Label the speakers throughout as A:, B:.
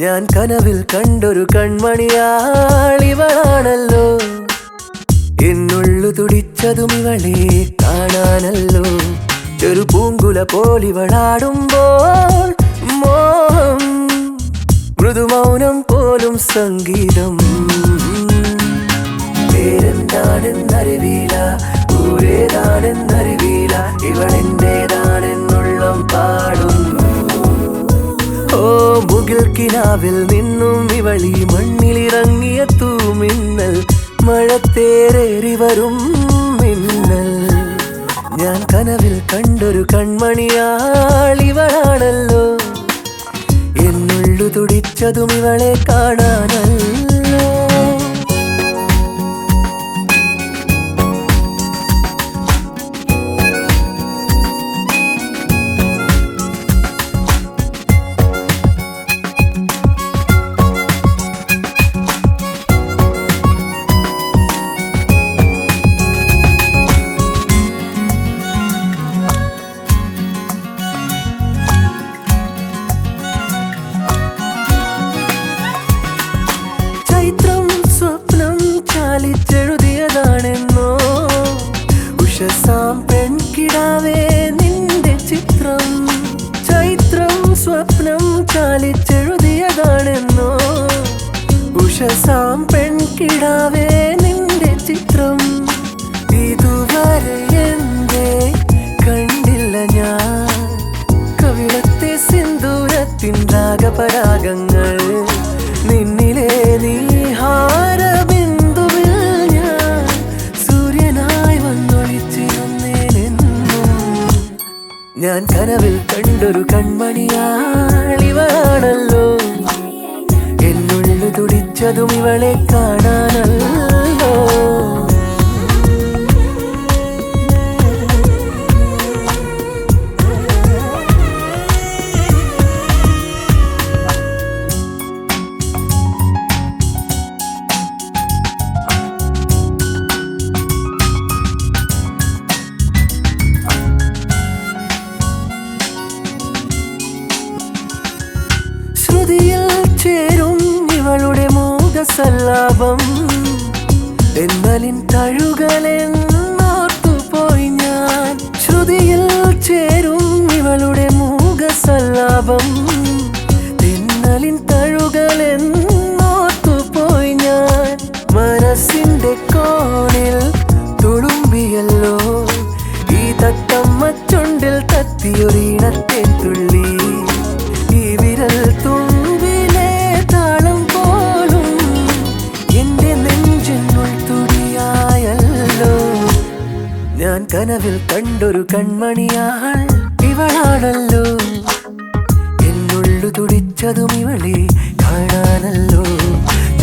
A: ഞാൻ കനവിൽ കണ്ടൊരു കൺമണിയാളിവളാണല്ലോ എന്നുള്ളു തുടിച്ചതും ഇവളെ കാണാനല്ലോ. ചെറു പൂങ്കുല പോലിവളാടുമ്പോൾ മോഹം മൃദുമൗനം പോലും സംഗീതം. പേരെന്താണെന്നറിവീല ഊരേതാണെന്നറിവീല ഇവളെന്റേതാണെന്നുള്ള പാടുന്നു. ഓ മുകിൽ കിനാവിൽ നിന്നും ഇവളി മണ്ണിലിറങ്ങിയ തൂമിന്നൽ മഴത്തേറേറി വരും മിന്നൽ. ഞാൻ കനവിൽ കണ്ടൊരു കൺമണിയാളിവളാണല്ലോ എന്നുള്ളു തുടിച്ചതും ഇവളെ കാണാനല്ലോ. സ്വപ്നം ചാലിച്ചെഴുതിയതാണെന്നോ? ഉഷസാം പെൺകിടാവേ നിന്റെ ചിത്രം ഇതുവരെ എന്തേ കണ്ടില്ല ഞാൻ. കവിളത്തെ സിന്ദൂരത്തിൻ രാഗപരാഗങ്ങൾ ഞാൻ കനവിൽ കണ്ടൊരു കൺമണിയാളിവളാണല്ലോ എന്നുള്ളു തുടിച്ചതും ഇവളെ കാണാനല്ലോ. சல்லாபம். தென்னலின் தழு കനവിൽ കണ്ടൊരു കൺമണിയാൾ ഇവളാണല്ലോ. എന്നുള്ളു തുടിച്ചതും ഇവളെ കാണാനല്ലോ.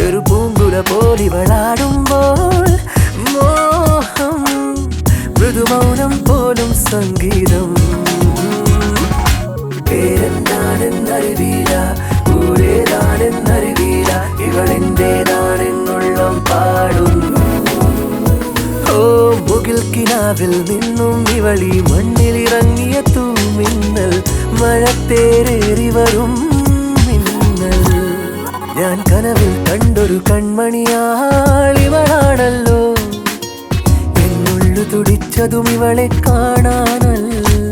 A: ഒരു പൂങ്കുല പോലിവളാടുമ്പോൾ മോഹം മൃദുമൗനം പോലും സംഗീതം. പേരെന്താണെന്നറിവീല ഊരേതാണെന്നറിവീല ഇവളെന്റേതാണെന്നുള്ള മുകിൽ നിന്നും ഇവളി മണ്ണിൽ ഇറങ്ങിയ തൂമിന്നൽ മഴത്തേറേറി വരും മിന്നൽ. ഞാൻ കനവിൽ കണ്ടൊരു കൺമണിയാളിവളാണല്ലോ എന്നുള്ളു തുടിച്ചതും ഇവളെ കാണാനല്ലോ.